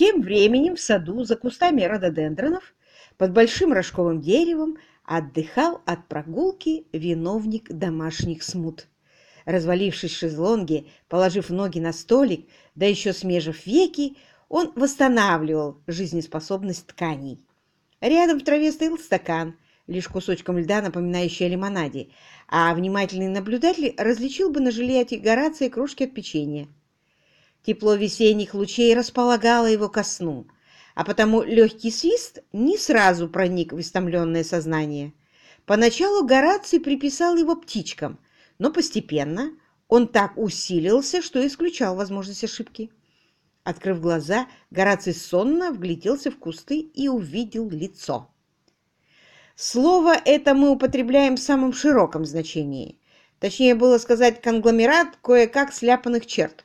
Тем временем в саду за кустами рододендронов под большим рожковым деревом отдыхал от прогулки виновник домашних смут. Развалившись в шезлонге, положив ноги на столик, да еще смежив веки, он восстанавливал жизнеспособность тканей. Рядом в траве стоял стакан, лишь кусочком льда, напоминающий о лимонаде, а внимательный наблюдатель различил бы на жилете Горация крошки от печенья. Тепло весенних лучей располагало его ко сну, а потому легкий свист не сразу проник в истомленное сознание. Поначалу Гораций приписал его птичкам, но постепенно он так усилился, что исключал возможность ошибки. Открыв глаза, Гораций сонно вгляделся в кусты и увидел лицо. Слово это мы употребляем в самом широком значении. Точнее было сказать конгломерат кое-как сляпанных черт.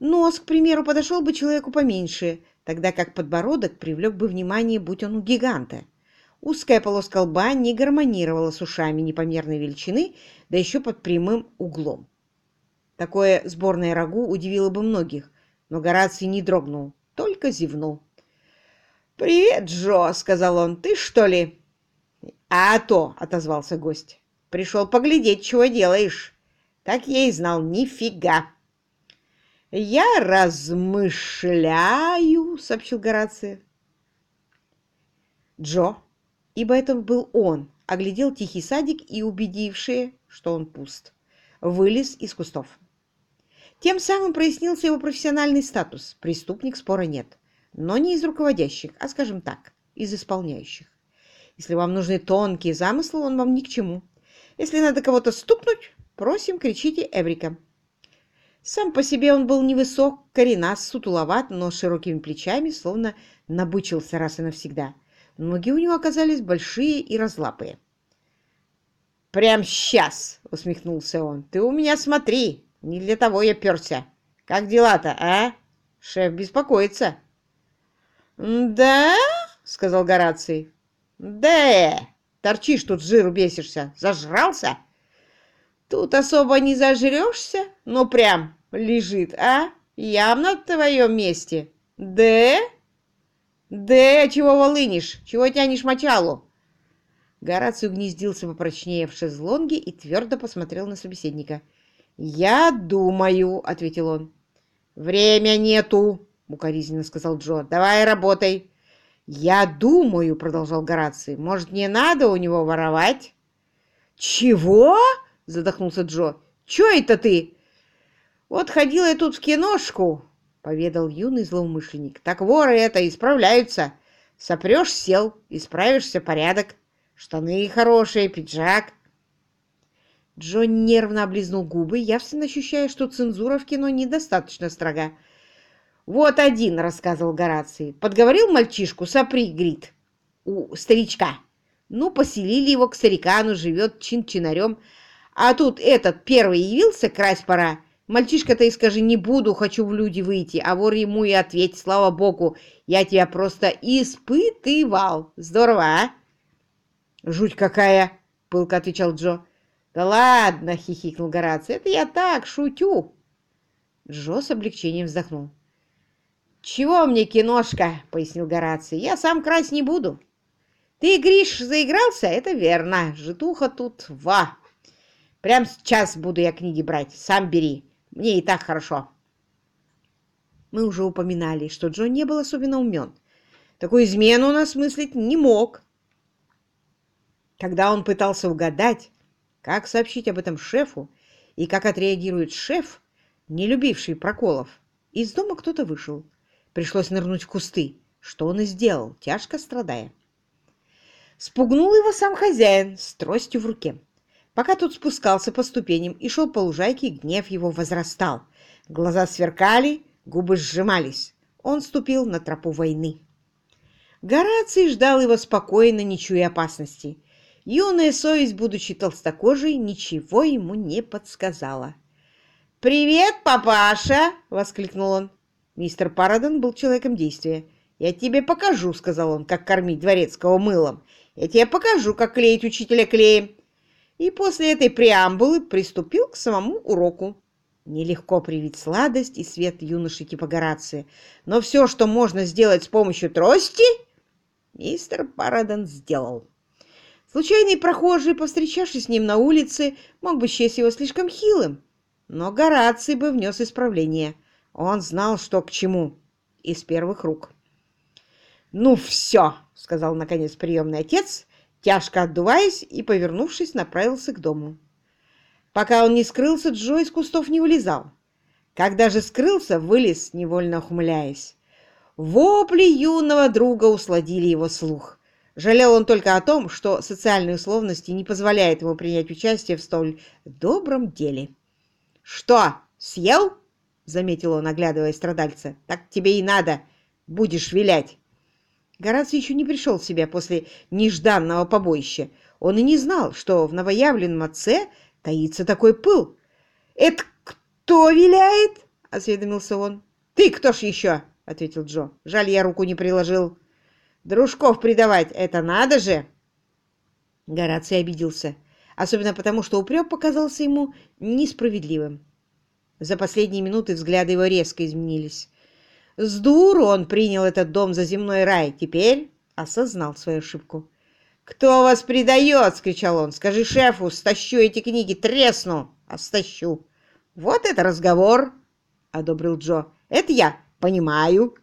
Нос, к примеру, подошел бы человеку поменьше, тогда как подбородок привлек бы внимание, будь он у гиганта. Узкая полоска лба не гармонировала с ушами непомерной величины, да еще под прямым углом. Такое сборное рагу удивило бы многих, но Гораций не дрогнул, только зевнул. «Привет, Джо!» — сказал он. «Ты что ли?» «А то!» — отозвался гость. «Пришел поглядеть, чего делаешь». «Так я и знал, нифига!» «Я размышляю», — сообщил Горация. Джо, ибо это был он, оглядел тихий садик и, убедивший, что он пуст, вылез из кустов. Тем самым прояснился его профессиональный статус. Преступник спора нет. Но не из руководящих, а, скажем так, из исполняющих. Если вам нужны тонкие замыслы, он вам ни к чему. Если надо кого-то стукнуть, просим, кричите «Эврика». Сам по себе он был невысок, коренас, сутуловат, но широкими плечами, словно набычился раз и навсегда. Ноги у него оказались большие и разлапые. «Прям сейчас!» — усмехнулся он. «Ты у меня смотри! Не для того я перся! Как дела-то, а? Шеф беспокоится!» «Да?» — сказал Гораций. «Да! Торчишь тут, жиру бесишься! Зажрался?» Тут особо не зажрешься, но прям лежит, а? Явно в твоем месте. Да? Да, чего волынишь? Чего тянешь мочалу? Гораций угнездился попрочнее в шезлонге и твердо посмотрел на собеседника. «Я думаю», — ответил он. «Время нету», — укоризненно сказал Джо. «Давай работай». «Я думаю», — продолжал Гораций. «Может, не надо у него воровать?» «Чего?» Задохнулся Джо. «Чё это ты?» «Вот ходила я тут в киношку», — поведал юный злоумышленник. «Так воры это исправляются. Сопрёшь, сел, исправишься, порядок. Штаны хорошие, пиджак». Джо нервно облизнул губы, явственно ощущая, что цензура в кино недостаточно строга. «Вот один», — рассказывал Гораций, — подговорил мальчишку, сопри, грит, у старичка. Ну, поселили его к старикану, живет чин-чинарем, а тут этот первый явился, красть пора. Мальчишка-то и скажи, не буду, хочу в люди выйти. А вор ему и ответь, слава богу, я тебя просто испытывал. Здорово, а? Жуть какая, пылко отвечал Джо. Да ладно, хихикнул Гораций, это я так, шутю. Джо с облегчением вздохнул. «Чего мне киношка?» — пояснил Гораций. «Я сам красть не буду». «Ты, Гриш, заигрался? Это верно. Житуха тут ва!» Прям сейчас буду я книги брать. Сам бери. Мне и так хорошо. Мы уже упоминали, что Джо не был особенно умен. Такую измену он осмыслить не мог. Когда он пытался угадать, как сообщить об этом шефу, и как отреагирует шеф, не любивший проколов, из дома кто-то вышел. Пришлось нырнуть в кусты, что он и сделал, тяжко страдая. Спугнул его сам хозяин с тростью в руке. Пока тот спускался по ступеням и шел по лужайке, гнев его возрастал. Глаза сверкали, губы сжимались. Он ступил на тропу войны. Гораций ждал его спокойно, не чуя опасности. Юная совесть, будучи толстокожей, ничего ему не подсказала. «Привет, папаша!» — воскликнул он. Мистер Парадон был человеком действия. «Я тебе покажу», — сказал он, — «как кормить дворецкого мылом. Я тебе покажу, как клеить учителя клеем и после этой преамбулы приступил к самому уроку. Нелегко привить сладость и свет юноши типа Горация, но все, что можно сделать с помощью трости, мистер Парадон сделал. Случайный прохожий, повстречавшись с ним на улице, мог бы счесть его слишком хилым, но Гораций бы внес исправление. Он знал, что к чему, из первых рук. «Ну все!» — сказал, наконец, приемный отец, тяжко отдуваясь и, повернувшись, направился к дому. Пока он не скрылся, Джо из кустов не вылезал. Когда же скрылся, вылез, невольно ухмыляясь. Вопли юного друга усладили его слух. Жалел он только о том, что социальные условности не позволяют ему принять участие в столь добром деле. «Что, съел?» — заметил он, оглядывая страдальца. «Так тебе и надо. Будешь вилять». Гораций еще не пришел в себя после нежданного побоища. Он и не знал, что в новоявленном отце таится такой пыл. «Это кто виляет?» — осведомился он. «Ты кто ж еще?» — ответил Джо. «Жаль, я руку не приложил». «Дружков предавать — это надо же!» Гораций обиделся, особенно потому, что упрек показался ему несправедливым. За последние минуты взгляды его резко изменились. С дуру он принял этот дом за земной рай, теперь осознал свою ошибку. «Кто вас предает?» — скричал он. «Скажи шефу, стащу эти книги, тресну, а стащу». «Вот это разговор!» — одобрил Джо. «Это я понимаю.